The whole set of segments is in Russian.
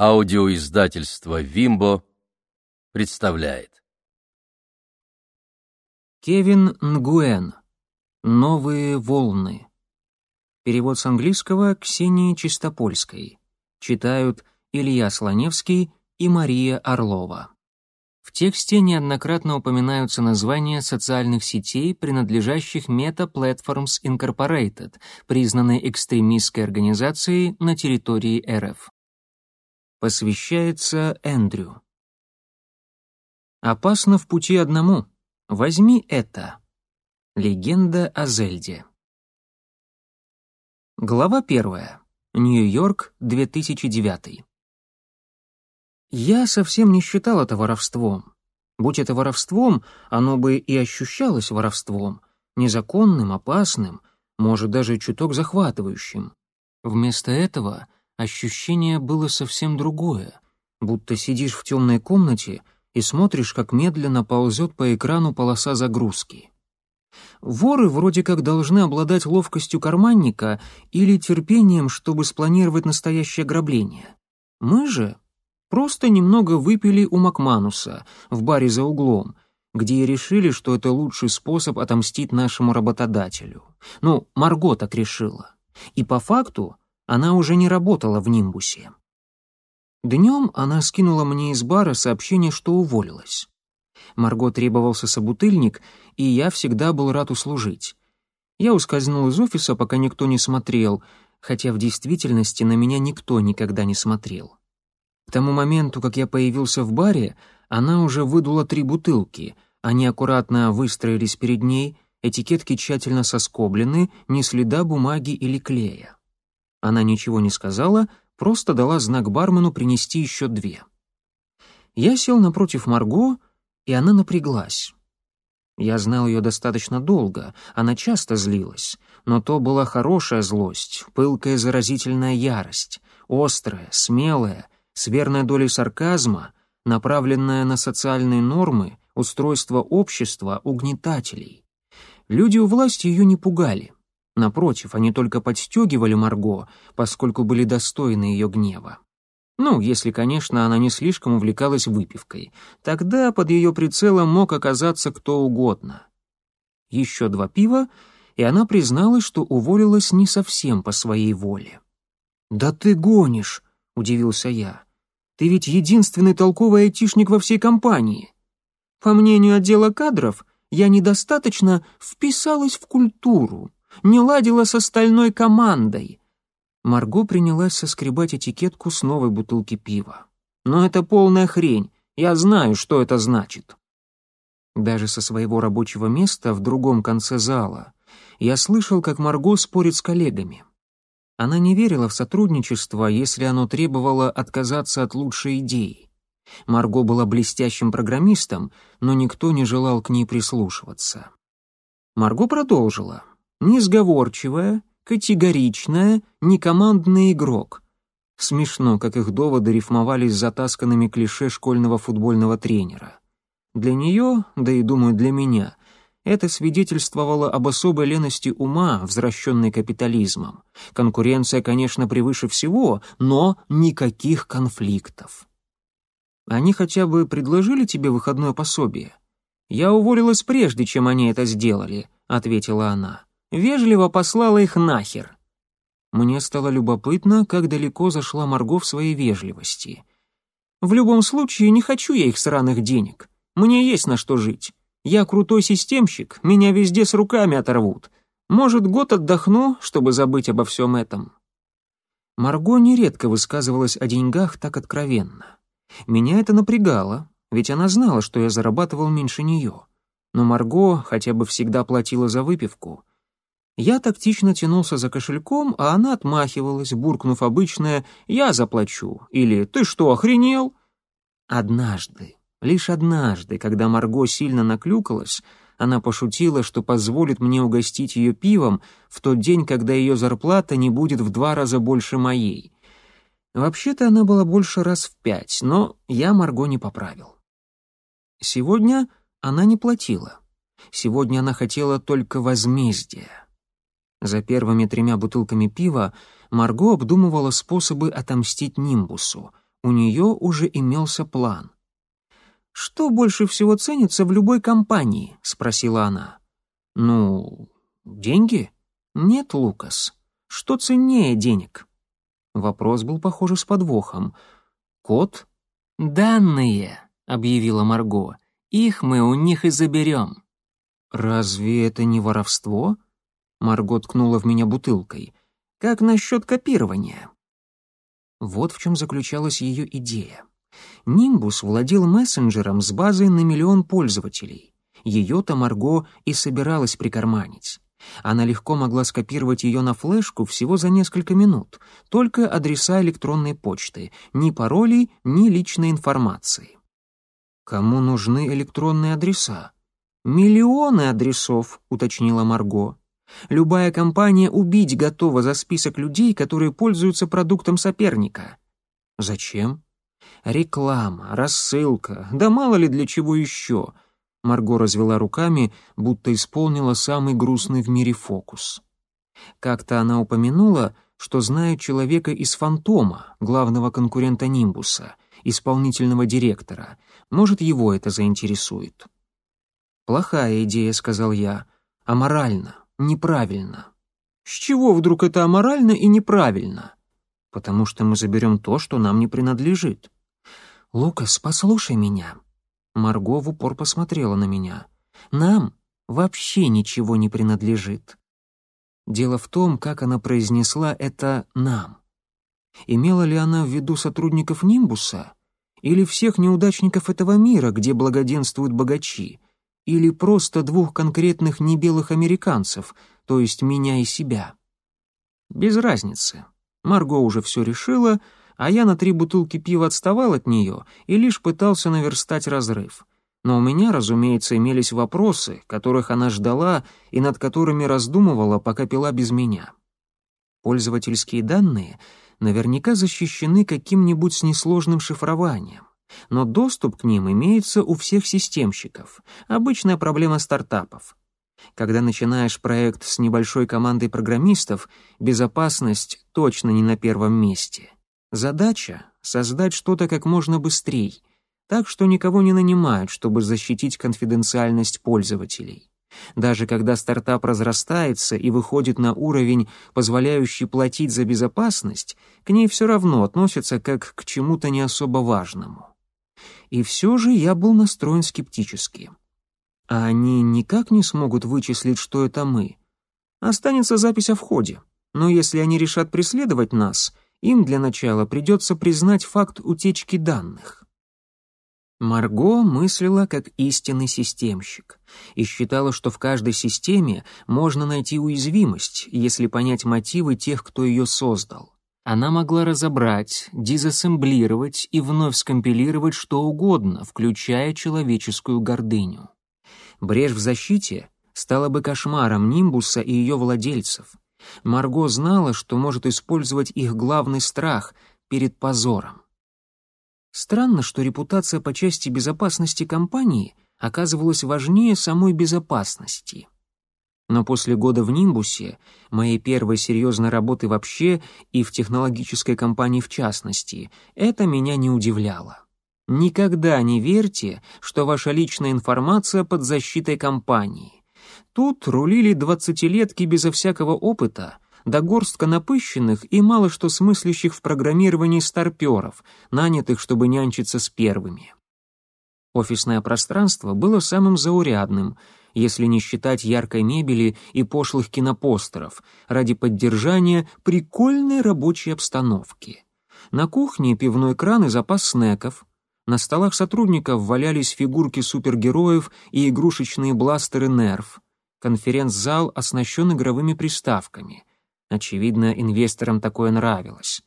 Аудиоиздательство «Вимбо» представляет. Кевин Нгуэн. Новые волны. Перевод с английского Ксении Чистопольской. Читают Илья Слоневский и Мария Орлова. В тексте неоднократно упоминаются названия социальных сетей, принадлежащих Meta Platforms Incorporated, признанной экстремистской организацией на территории РФ посвящается Эндрю. Опасно в пути одному. Возьми это. Легенда о Зельде. Глава первая. Нью-Йорк, 2009. Я совсем не считал это воровством. Будь это воровством, оно бы и ощущалось воровством, незаконным, опасным, может даже чуток захватывающим. Вместо этого ощущение было совсем другое, будто сидишь в темной комнате и смотришь, как медленно ползет по экрану полоса загрузки. Воры вроде как должны обладать ловкостью карманника или терпением, чтобы спланировать настоящее ограбление. Мы же просто немного выпили у Макмануса в баре за углом, где и решили, что это лучший способ отомстить нашему работодателю. Ну, Марго так решила. И по факту она уже не работала в Нимбусе. Днем она скинула мне из бара сообщение, что уволилась. Марго требовался собутыльник, и я всегда был рад услужить. Я ускользнул из офиса, пока никто не смотрел, хотя в действительности на меня никто никогда не смотрел. К тому моменту, как я появился в баре, она уже выдула три бутылки, они аккуратно выстроились перед ней, этикетки тщательно соскоблены, ни следа бумаги или клея. Она ничего не сказала, просто дала знак бармену принести еще две. Я сел напротив Марго, и она напряглась. Я знал ее достаточно долго, она часто злилась, но то была хорошая злость, пылкая заразительная ярость, острая, смелая, с верной долей сарказма, направленная на социальные нормы, устройство общества, угнетателей. Люди у власти ее не пугали. Напротив, они только подстегивали Марго, поскольку были достойны ее гнева. Ну, если, конечно, она не слишком увлекалась выпивкой. Тогда под ее прицелом мог оказаться кто угодно. Еще два пива, и она призналась, что уволилась не совсем по своей воле. «Да ты гонишь!» — удивился я. «Ты ведь единственный толковый айтишник во всей компании!» По мнению отдела кадров, я недостаточно вписалась в культуру, не ладила с остальной командой. Марго принялась соскребать этикетку с новой бутылки пива. Но это полная хрень, я знаю, что это значит. Даже со своего рабочего места в другом конце зала я слышал, как Марго спорит с коллегами. Она не верила в сотрудничество, если оно требовало отказаться от лучшей идеи. Марго была блестящим программистом, но никто не желал к ней прислушиваться. Марго продолжила несговорчивая, категоричная, некомандный игрок. Смешно, как их доводы рифмовались с затасканными клише школьного футбольного тренера. Для нее, да и, думаю, для меня, это свидетельствовало об особой лености ума, возвращенной капитализмом. Конкуренция, конечно, превыше всего, но никаких конфликтов. Они хотя бы предложили тебе выходное пособие? Я уволилась прежде, чем они это сделали, ответила она вежливо послала их нахер. Мне стало любопытно, как далеко зашла Марго в своей вежливости. В любом случае, не хочу я их сраных денег. Мне есть на что жить. Я крутой системщик, меня везде с руками оторвут. Может, год отдохну, чтобы забыть обо всем этом. Марго нередко высказывалась о деньгах так откровенно. Меня это напрягало, ведь она знала, что я зарабатывал меньше нее. Но Марго хотя бы всегда платила за выпивку. Я тактично тянулся за кошельком, а она отмахивалась, буркнув обычное «я заплачу» или «ты что, охренел?» Однажды, лишь однажды, когда Марго сильно наклюкалась, она пошутила, что позволит мне угостить ее пивом в тот день, когда ее зарплата не будет в два раза больше моей. Вообще-то она была больше раз в пять, но я Марго не поправил. Сегодня она не платила. Сегодня она хотела только возмездия. За первыми тремя бутылками пива Марго обдумывала способы отомстить Нимбусу. у нее уже имелся план. «Что больше всего ценится в любой компании?» — спросила она. «Ну, деньги?» «Нет, Лукас. Что ценнее денег?» Вопрос был, похоже, с подвохом. «Кот?» «Данные», — объявила Марго. «Их мы у них и заберем». «Разве это не воровство?» Марго ткнула в меня бутылкой. «Как насчет копирования?» Вот в чем заключалась ее идея. Нимбус владел мессенджером с базой на миллион пользователей. Ее-то Марго и собиралась прикарманить. Она легко могла скопировать ее на флешку всего за несколько минут, только адреса электронной почты, ни паролей, ни личной информации. «Кому нужны электронные адреса?» «Миллионы адресов», — уточнила Марго. «Любая компания убить готова за список людей, которые пользуются продуктом соперника». «Зачем?» «Реклама, рассылка, да мало ли для чего еще», Марго развела руками, будто исполнила самый грустный в мире фокус. Как-то она упомянула, что знает человека из «Фантома», главного конкурента «Нимбуса», исполнительного директора. Может, его это заинтересует. «Плохая идея», — сказал я. «Аморально, неправильно». «С чего вдруг это аморально и неправильно?» «Потому что мы заберем то, что нам не принадлежит». «Лукас, послушай меня», Марго в упор посмотрела на меня. «Нам вообще ничего не принадлежит». Дело в том, как она произнесла это «нам». Имела ли она в виду сотрудников Нимбуса? Или всех неудачников этого мира, где благоденствуют богачи? Или просто двух конкретных небелых американцев, то есть меня и себя? Без разницы. Марго уже все решила — а я на три бутылки пива отставал от нее и лишь пытался наверстать разрыв. Но у меня, разумеется, имелись вопросы, которых она ждала и над которыми раздумывала, пока пила без меня. Пользовательские данные наверняка защищены каким-нибудь несложным шифрованием, но доступ к ним имеется у всех системщиков, обычная проблема стартапов. Когда начинаешь проект с небольшой командой программистов, безопасность точно не на первом месте — Задача — создать что-то как можно быстрее, так что никого не нанимают, чтобы защитить конфиденциальность пользователей. Даже когда стартап разрастается и выходит на уровень, позволяющий платить за безопасность, к ней все равно относятся как к чему-то не особо важному. И все же я был настроен скептически. А они никак не смогут вычислить, что это мы. Останется запись о входе. Но если они решат преследовать нас — им для начала придется признать факт утечки данных. Марго мыслила как истинный системщик и считала, что в каждой системе можно найти уязвимость, если понять мотивы тех, кто ее создал. Она могла разобрать, дизассемблировать и вновь скомпилировать что угодно, включая человеческую гордыню. Брешь в защите стала бы кошмаром Нимбуса и ее владельцев — Марго знала, что может использовать их главный страх перед позором. Странно, что репутация по части безопасности компании оказывалась важнее самой безопасности. Но после года в Нимбусе, моей первой серьезной работы вообще и в технологической компании в частности, это меня не удивляло. Никогда не верьте, что ваша личная информация под защитой компании. Тут рулили двадцатилетки безо всякого опыта, да горстка напыщенных и мало что смыслящих в программировании старперов, нанятых, чтобы нянчиться с первыми. Офисное пространство было самым заурядным, если не считать яркой мебели и пошлых кинопостеров, ради поддержания прикольной рабочей обстановки. На кухне пивной кран и запас снеков. На столах сотрудников валялись фигурки супергероев и игрушечные бластеры «Нерв». Конференц-зал оснащен игровыми приставками. Очевидно, инвесторам такое нравилось.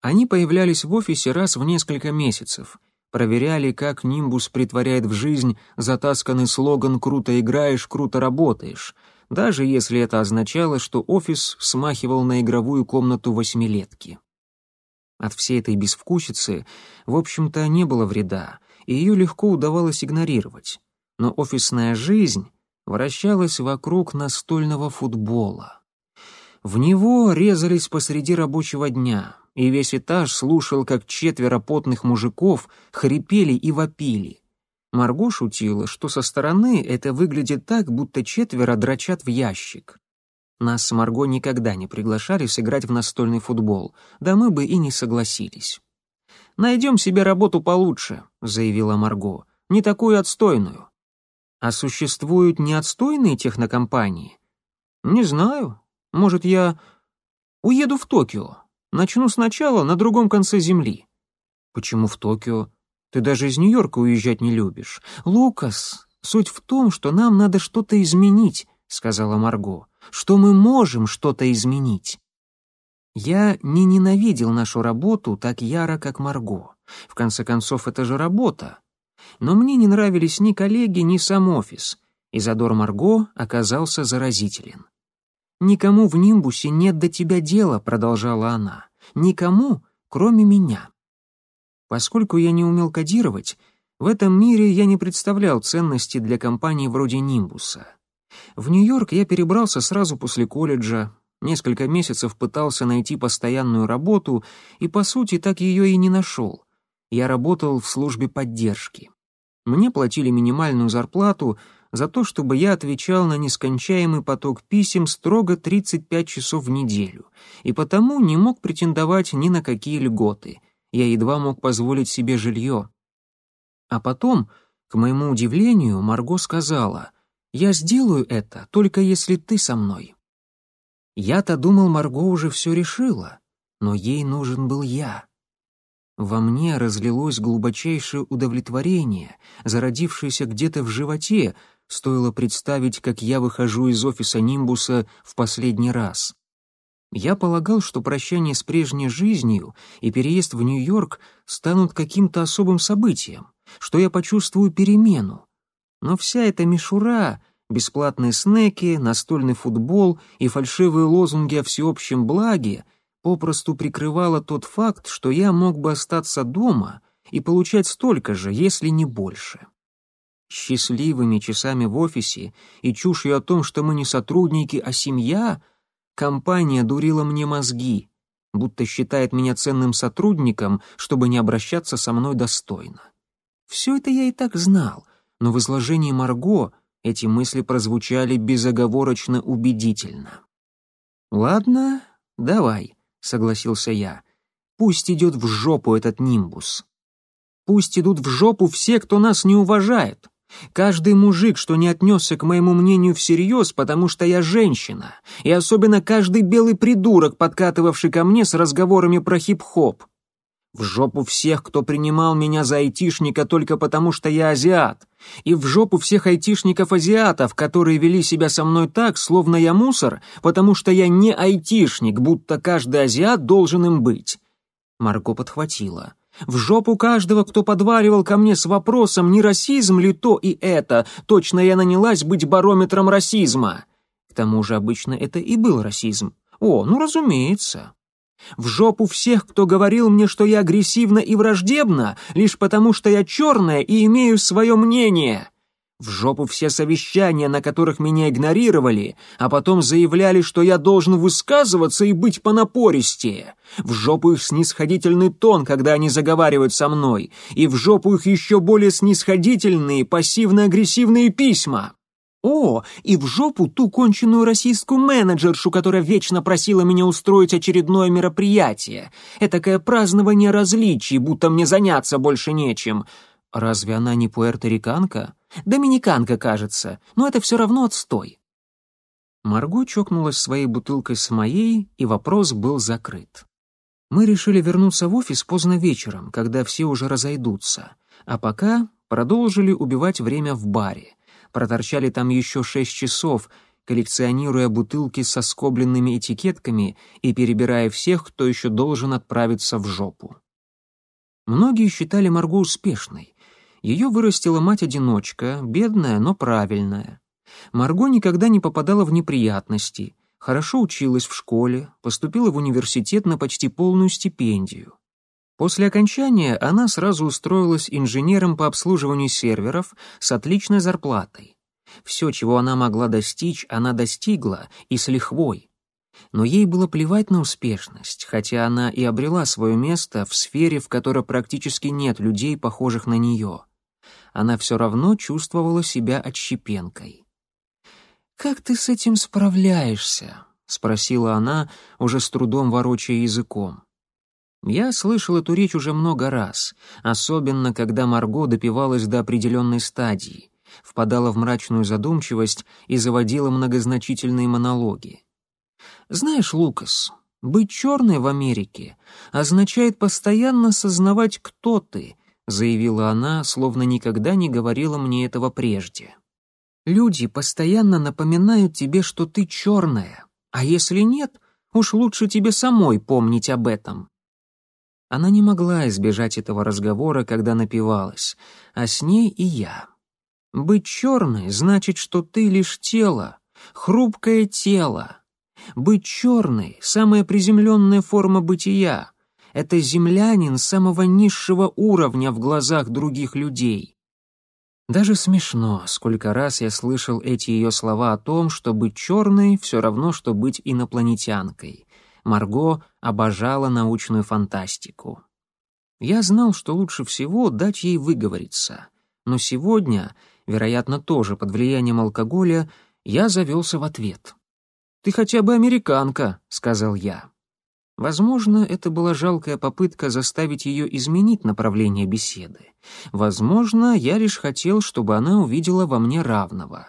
Они появлялись в офисе раз в несколько месяцев, проверяли, как Нимбус притворяет в жизнь затасканный слоган «Круто играешь, круто работаешь», даже если это означало, что офис смахивал на игровую комнату восьмилетки. От всей этой безвкусицы, в общем-то, не было вреда, и ее легко удавалось игнорировать. Но офисная жизнь вращалась вокруг настольного футбола. В него резались посреди рабочего дня, и весь этаж слушал, как четверо потных мужиков хрипели и вопили. Марго шутила, что со стороны это выглядит так, будто четверо дрочат в ящик. Нас с Марго никогда не приглашали сыграть в настольный футбол, да мы бы и не согласились. «Найдем себе работу получше», — заявила Марго, — «не такую отстойную». «А существуют неотстойные технокомпании?» «Не знаю. Может, я уеду в Токио. Начну сначала на другом конце земли». «Почему в Токио? Ты даже из Нью-Йорка уезжать не любишь». «Лукас, суть в том, что нам надо что-то изменить», — сказала Марго что мы можем что-то изменить. Я не ненавидел нашу работу так яро, как Марго. В конце концов, это же работа. Но мне не нравились ни коллеги, ни сам офис, и задор Марго оказался заразителен. «Никому в Нимбусе нет до тебя дела», — продолжала она. «Никому, кроме меня». Поскольку я не умел кодировать, в этом мире я не представлял ценности для компаний вроде Нимбуса. В Нью-Йорк я перебрался сразу после колледжа, несколько месяцев пытался найти постоянную работу и, по сути, так ее и не нашел. Я работал в службе поддержки. Мне платили минимальную зарплату за то, чтобы я отвечал на нескончаемый поток писем строго 35 часов в неделю, и потому не мог претендовать ни на какие льготы. Я едва мог позволить себе жилье. А потом, к моему удивлению, Марго сказала — я сделаю это, только если ты со мной». Я-то думал, Марго уже все решила, но ей нужен был я. Во мне разлилось глубочайшее удовлетворение, зародившееся где-то в животе, стоило представить, как я выхожу из офиса Нимбуса в последний раз. Я полагал, что прощание с прежней жизнью и переезд в Нью-Йорк станут каким-то особым событием, что я почувствую перемену, но вся эта мишура, бесплатные снеки, настольный футбол и фальшивые лозунги о всеобщем благе попросту прикрывала тот факт, что я мог бы остаться дома и получать столько же, если не больше. Счастливыми часами в офисе и чушью о том, что мы не сотрудники, а семья, компания дурила мне мозги, будто считает меня ценным сотрудником, чтобы не обращаться со мной достойно. Все это я и так знал, но в изложении Марго эти мысли прозвучали безоговорочно убедительно. «Ладно, давай», — согласился я. «Пусть идет в жопу этот нимбус. Пусть идут в жопу все, кто нас не уважает. Каждый мужик, что не отнесся к моему мнению всерьез, потому что я женщина, и особенно каждый белый придурок, подкатывавший ко мне с разговорами про хип-хоп. В жопу всех, кто принимал меня за айтишника только потому, что я азиат. И в жопу всех айтишников-азиатов, которые вели себя со мной так, словно я мусор, потому что я не айтишник, будто каждый азиат должен им быть. Марго подхватила. В жопу каждого, кто подваривал ко мне с вопросом, не расизм ли то и это, точно я нанялась быть барометром расизма. К тому же обычно это и был расизм. О, ну разумеется. В жопу всех, кто говорил мне, что я агрессивна и враждебна, лишь потому что я черная и имею свое мнение. В жопу все совещания, на которых меня игнорировали, а потом заявляли, что я должен высказываться и быть понапористее. В жопу их снисходительный тон, когда они заговаривают со мной, и в жопу их еще более снисходительные пассивно-агрессивные письма. О, и в жопу ту конченую российскую менеджершу, которая вечно просила меня устроить очередное мероприятие. Этакое празднование различий, будто мне заняться больше нечем. Разве она не пуэрториканка? Доминиканка, кажется, но это все равно отстой. Марго чокнулась своей бутылкой с моей, и вопрос был закрыт. Мы решили вернуться в офис поздно вечером, когда все уже разойдутся, а пока продолжили убивать время в баре проторчали там еще шесть часов, коллекционируя бутылки со скобленными этикетками и перебирая всех, кто еще должен отправиться в жопу. Многие считали Марго успешной. Ее вырастила мать-одиночка, бедная, но правильная. Марго никогда не попадала в неприятности, хорошо училась в школе, поступила в университет на почти полную стипендию. После окончания она сразу устроилась инженером по обслуживанию серверов с отличной зарплатой. Все, чего она могла достичь, она достигла, и с лихвой. Но ей было плевать на успешность, хотя она и обрела свое место в сфере, в которой практически нет людей, похожих на нее. Она все равно чувствовала себя отщепенкой. «Как ты с этим справляешься?» — спросила она, уже с трудом ворочая языком. Я слышал эту речь уже много раз, особенно когда Марго допивалась до определенной стадии, впадала в мрачную задумчивость и заводила многозначительные монологи. «Знаешь, Лукас, быть черной в Америке означает постоянно сознавать, кто ты», заявила она, словно никогда не говорила мне этого прежде. «Люди постоянно напоминают тебе, что ты черная, а если нет, уж лучше тебе самой помнить об этом». Она не могла избежать этого разговора, когда напивалась, а с ней и я. Быть черной значит, что ты лишь тело, хрупкое тело. Быть черной — самая приземленная форма бытия. Это землянин самого низшего уровня в глазах других людей. Даже смешно, сколько раз я слышал эти ее слова о том, что быть черной — все равно, что быть инопланетянкой. Марго обожала научную фантастику. Я знал, что лучше всего дать ей выговориться. Но сегодня, вероятно, тоже под влиянием алкоголя, я завелся в ответ. «Ты хотя бы американка», — сказал я. Возможно, это была жалкая попытка заставить ее изменить направление беседы. Возможно, я лишь хотел, чтобы она увидела во мне равного.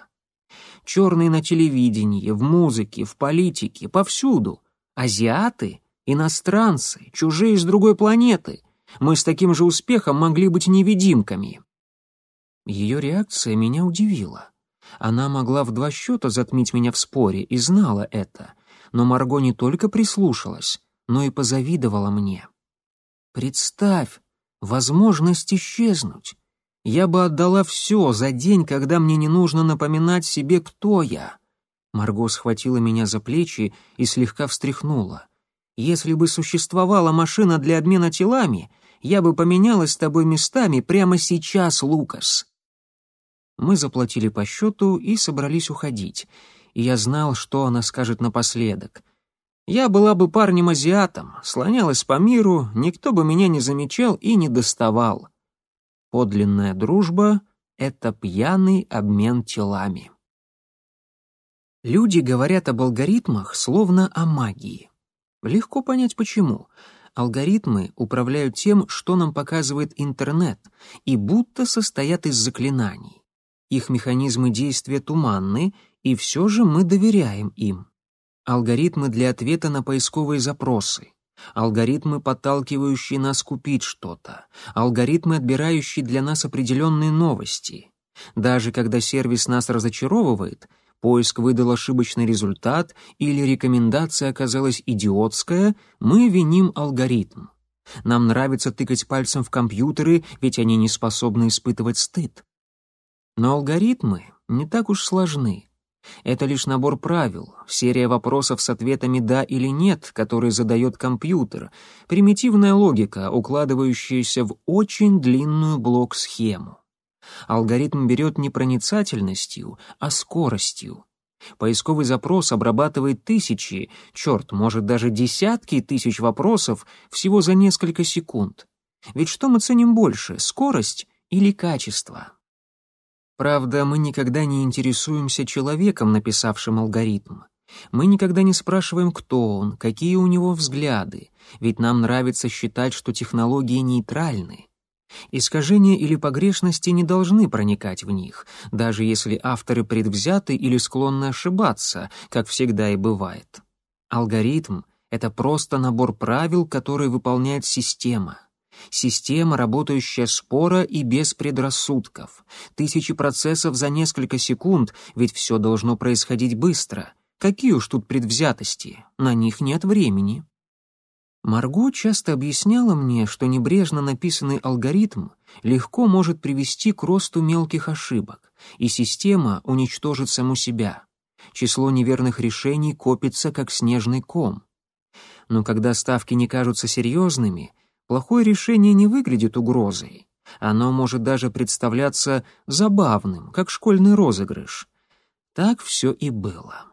Черные на телевидении, в музыке, в политике, повсюду — Азиаты, иностранцы, чужие с другой планеты. Мы с таким же успехом могли быть невидимками. Ее реакция меня удивила. Она могла в два счета затмить меня в споре и знала это. Но Марго не только прислушалась, но и позавидовала мне. Представь, возможность исчезнуть. Я бы отдала все за день, когда мне не нужно напоминать себе, кто я. Марго схватила меня за плечи и слегка встряхнула. «Если бы существовала машина для обмена телами, я бы поменялась с тобой местами прямо сейчас, Лукас». Мы заплатили по счету и собрались уходить, и я знал, что она скажет напоследок. Я была бы парнем-азиатом, слонялась по миру, никто бы меня не замечал и не доставал. Подлинная дружба — это пьяный обмен телами. Люди говорят об алгоритмах словно о магии. Легко понять почему. Алгоритмы управляют тем, что нам показывает интернет, и будто состоят из заклинаний. Их механизмы действия туманны, и все же мы доверяем им. Алгоритмы для ответа на поисковые запросы, алгоритмы, подталкивающие нас купить что-то, алгоритмы, отбирающие для нас определенные новости. Даже когда сервис нас разочаровывает, поиск выдал ошибочный результат или рекомендация оказалась идиотская, мы виним алгоритм. Нам нравится тыкать пальцем в компьютеры, ведь они не способны испытывать стыд. Но алгоритмы не так уж сложны. Это лишь набор правил, серия вопросов с ответами «да» или «нет», которые задает компьютер, примитивная логика, укладывающаяся в очень длинную блок-схему. Алгоритм берет не проницательностью, а скоростью. Поисковый запрос обрабатывает тысячи, черт, может даже десятки тысяч вопросов всего за несколько секунд. Ведь что мы ценим больше, скорость или качество? Правда, мы никогда не интересуемся человеком, написавшим алгоритм. Мы никогда не спрашиваем, кто он, какие у него взгляды, ведь нам нравится считать, что технологии нейтральны. Искажения или погрешности не должны проникать в них, даже если авторы предвзяты или склонны ошибаться, как всегда и бывает. Алгоритм — это просто набор правил, которые выполняет система. Система, работающая спора и без предрассудков. Тысячи процессов за несколько секунд, ведь все должно происходить быстро. Какие уж тут предвзятости, на них нет времени. Марго часто объясняла мне, что небрежно написанный алгоритм легко может привести к росту мелких ошибок, и система уничтожит саму себя. Число неверных решений копится, как снежный ком. Но когда ставки не кажутся серьезными, плохое решение не выглядит угрозой. Оно может даже представляться забавным, как школьный розыгрыш. Так все и было.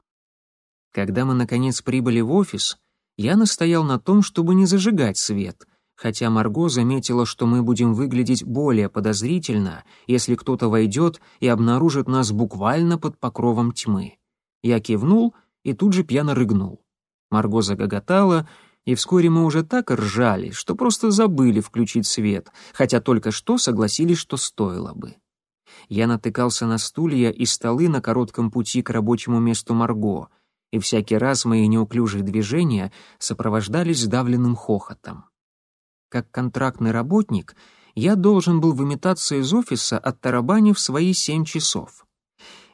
Когда мы, наконец, прибыли в офис, я настоял на том, чтобы не зажигать свет, хотя Марго заметила, что мы будем выглядеть более подозрительно, если кто-то войдет и обнаружит нас буквально под покровом тьмы. Я кивнул и тут же пьяно рыгнул. Марго загоготала, и вскоре мы уже так ржали, что просто забыли включить свет, хотя только что согласились, что стоило бы. Я натыкался на стулья и столы на коротком пути к рабочему месту Марго, и всякий раз мои неуклюжие движения сопровождались сдавленным хохотом. Как контрактный работник, я должен был выметаться из офиса от тарабани в свои семь часов.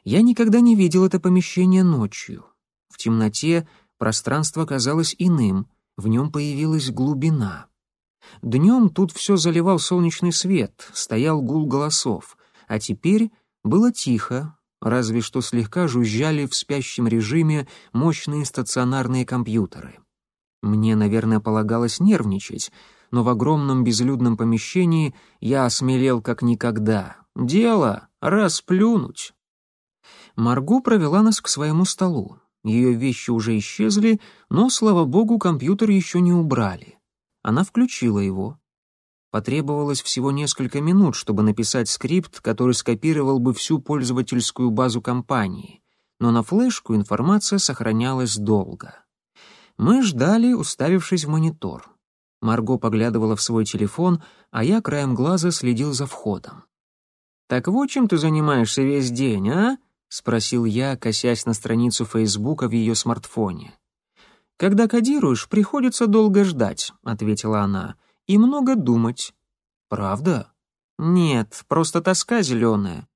Я никогда не видел это помещение ночью. В темноте пространство казалось иным, в нем появилась глубина. Днем тут все заливал солнечный свет, стоял гул голосов, а теперь было тихо, разве что слегка жужжали в спящем режиме мощные стационарные компьютеры. Мне, наверное, полагалось нервничать, но в огромном безлюдном помещении я осмелел как никогда. Дело — расплюнуть. Марго провела нас к своему столу. Ее вещи уже исчезли, но, слава богу, компьютер еще не убрали. Она включила его. Потребовалось всего несколько минут, чтобы написать скрипт, который скопировал бы всю пользовательскую базу компании, но на флешку информация сохранялась долго. Мы ждали, уставившись в монитор. Марго поглядывала в свой телефон, а я краем глаза следил за входом. «Так вот чем ты занимаешься весь день, а?» — спросил я, косясь на страницу Фейсбука в ее смартфоне. «Когда кодируешь, приходится долго ждать», — ответила она, — «и много думать». «Правда?» «Нет, просто тоска зеленая.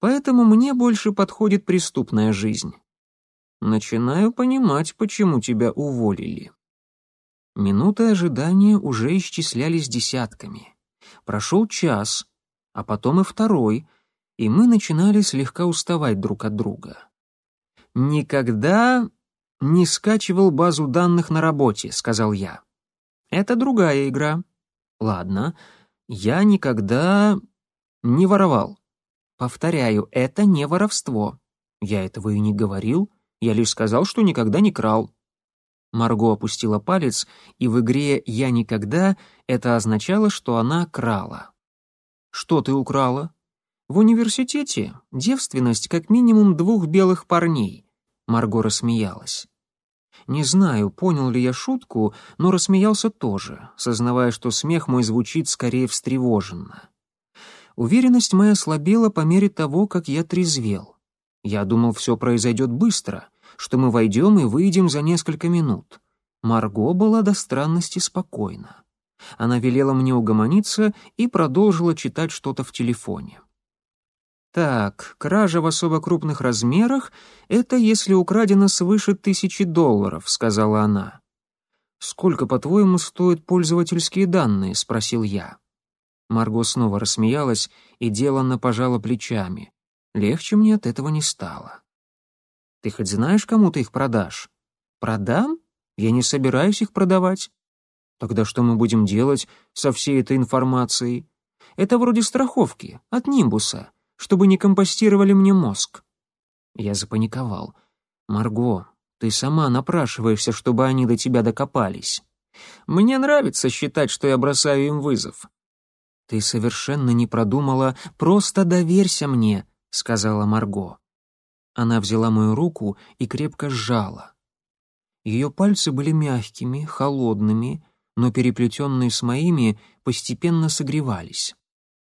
Поэтому мне больше подходит преступная жизнь». «Начинаю понимать, почему тебя уволили». Минуты ожидания уже исчислялись десятками. Прошел час, а потом и второй — и мы начинали слегка уставать друг от друга. «Никогда не скачивал базу данных на работе», — сказал я. «Это другая игра». «Ладно, я никогда не воровал». «Повторяю, это не воровство». «Я этого и не говорил, я лишь сказал, что никогда не крал». Марго опустила палец, и в игре «Я никогда» это означало, что она крала. «Что ты украла?» В университете девственность как минимум двух белых парней. Марго рассмеялась. Не знаю, понял ли я шутку, но рассмеялся тоже, сознавая, что смех мой звучит скорее встревоженно. Уверенность моя слабела по мере того, как я трезвел. Я думал, все произойдет быстро, что мы войдем и выйдем за несколько минут. Марго была до странности спокойна. Она велела мне угомониться и продолжила читать что-то в телефоне. Так, кража в особо крупных размерах — это если украдено свыше тысячи долларов, сказала она. Сколько, по-твоему, стоят пользовательские данные? спросил я. Марго снова рассмеялась и деланно пожала плечами. Легче мне от этого не стало. Ты хоть знаешь, кому ты их продашь? Продам? Я не собираюсь их продавать. Тогда что мы будем делать со всей этой информацией? Это вроде страховки от Нимбуса чтобы не компостировали мне мозг. Я запаниковал. «Марго, ты сама напрашиваешься, чтобы они до тебя докопались. Мне нравится считать, что я бросаю им вызов». «Ты совершенно не продумала, просто доверься мне», — сказала Марго. Она взяла мою руку и крепко сжала. Ее пальцы были мягкими, холодными, но переплетенные с моими постепенно согревались.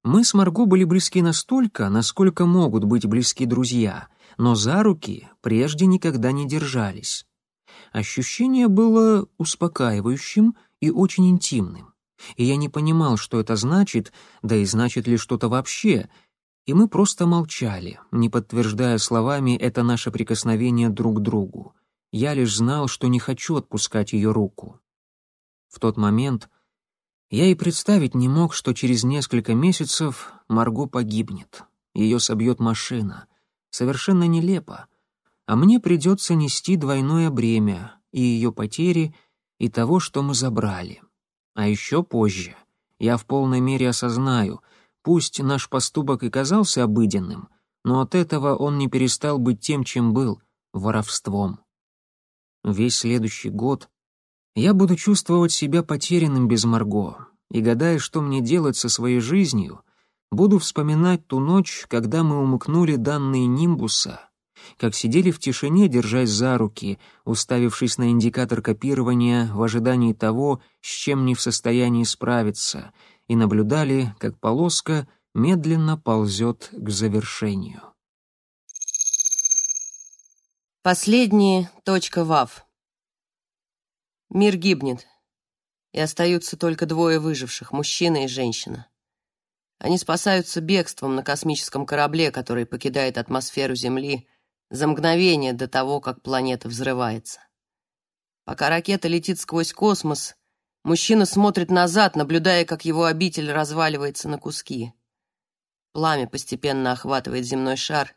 Мы с Марго были близки настолько, насколько могут быть близки друзья, но за руки прежде никогда не держались. Ощущение было успокаивающим и очень интимным. И я не понимал, что это значит, да и значит ли что-то вообще. И мы просто молчали, не подтверждая словами это наше прикосновение друг к другу. Я лишь знал, что не хочу отпускать ее руку. В тот момент я и представить не мог, что через несколько месяцев Марго погибнет. Ее собьет машина. Совершенно нелепо. А мне придется нести двойное бремя и ее потери, и того, что мы забрали. А еще позже я в полной мере осознаю, пусть наш поступок и казался обыденным, но от этого он не перестал быть тем, чем был — воровством. Весь следующий год я буду чувствовать себя потерянным без Марго, и, гадая, что мне делать со своей жизнью, буду вспоминать ту ночь, когда мы умыкнули данные Нимбуса, как сидели в тишине, держась за руки, уставившись на индикатор копирования в ожидании того, с чем не в состоянии справиться, и наблюдали, как полоска медленно ползет к завершению. Последние точка ВАВ. Мир гибнет, и остаются только двое выживших, мужчина и женщина. Они спасаются бегством на космическом корабле, который покидает атмосферу Земли за мгновение до того, как планета взрывается. Пока ракета летит сквозь космос, мужчина смотрит назад, наблюдая, как его обитель разваливается на куски. Пламя постепенно охватывает земной шар,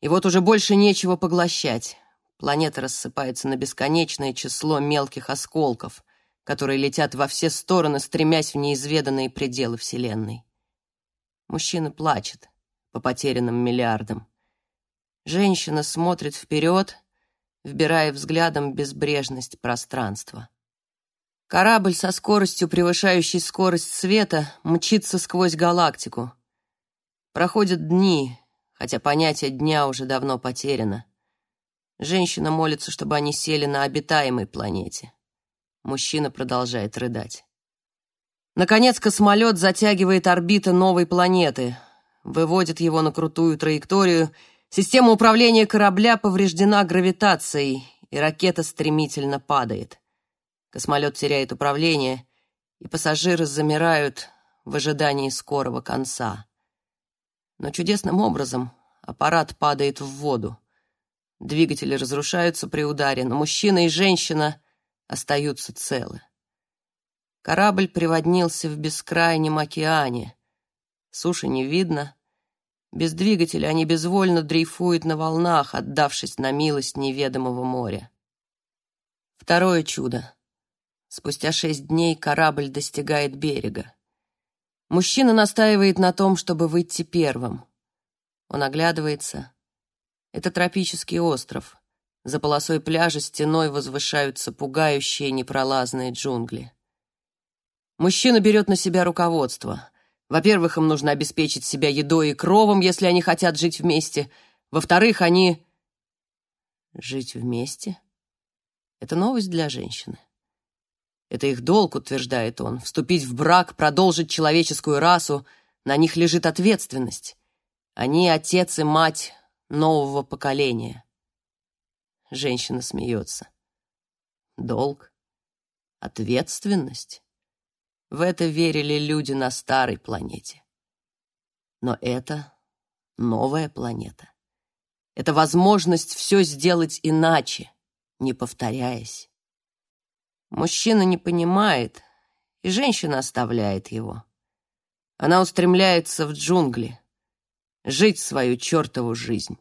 и вот уже больше нечего поглощать. Планета рассыпается на бесконечное число мелких осколков, которые летят во все стороны, стремясь в неизведанные пределы Вселенной. Мужчина плачет по потерянным миллиардам. Женщина смотрит вперед, вбирая взглядом безбрежность пространства. Корабль со скоростью, превышающей скорость света, мчится сквозь галактику. Проходят дни, хотя понятие дня уже давно потеряно. Женщина молится, чтобы они сели на обитаемой планете. Мужчина продолжает рыдать. Наконец космолет затягивает орбита новой планеты, выводит его на крутую траекторию. Система управления корабля повреждена гравитацией, и ракета стремительно падает. Космолет теряет управление, и пассажиры замирают в ожидании скорого конца. Но чудесным образом аппарат падает в воду. Двигатели разрушаются при ударе, но мужчина и женщина остаются целы. Корабль приводнился в бескрайнем океане. Суши не видно. Без двигателя они безвольно дрейфуют на волнах, отдавшись на милость неведомого моря. Второе чудо. Спустя шесть дней корабль достигает берега. Мужчина настаивает на том, чтобы выйти первым. Он оглядывается — это тропический остров. За полосой пляжа стеной возвышаются пугающие непролазные джунгли. Мужчина берет на себя руководство. Во-первых, им нужно обеспечить себя едой и кровом, если они хотят жить вместе. Во-вторых, они... Жить вместе? Это новость для женщины. Это их долг, утверждает он, вступить в брак, продолжить человеческую расу. На них лежит ответственность. Они отец и мать нового поколения. Женщина смеется. Долг? Ответственность? В это верили люди на старой планете. Но это новая планета. Это возможность все сделать иначе, не повторяясь. Мужчина не понимает, и женщина оставляет его. Она устремляется в джунгли, жить свою чертову жизнь.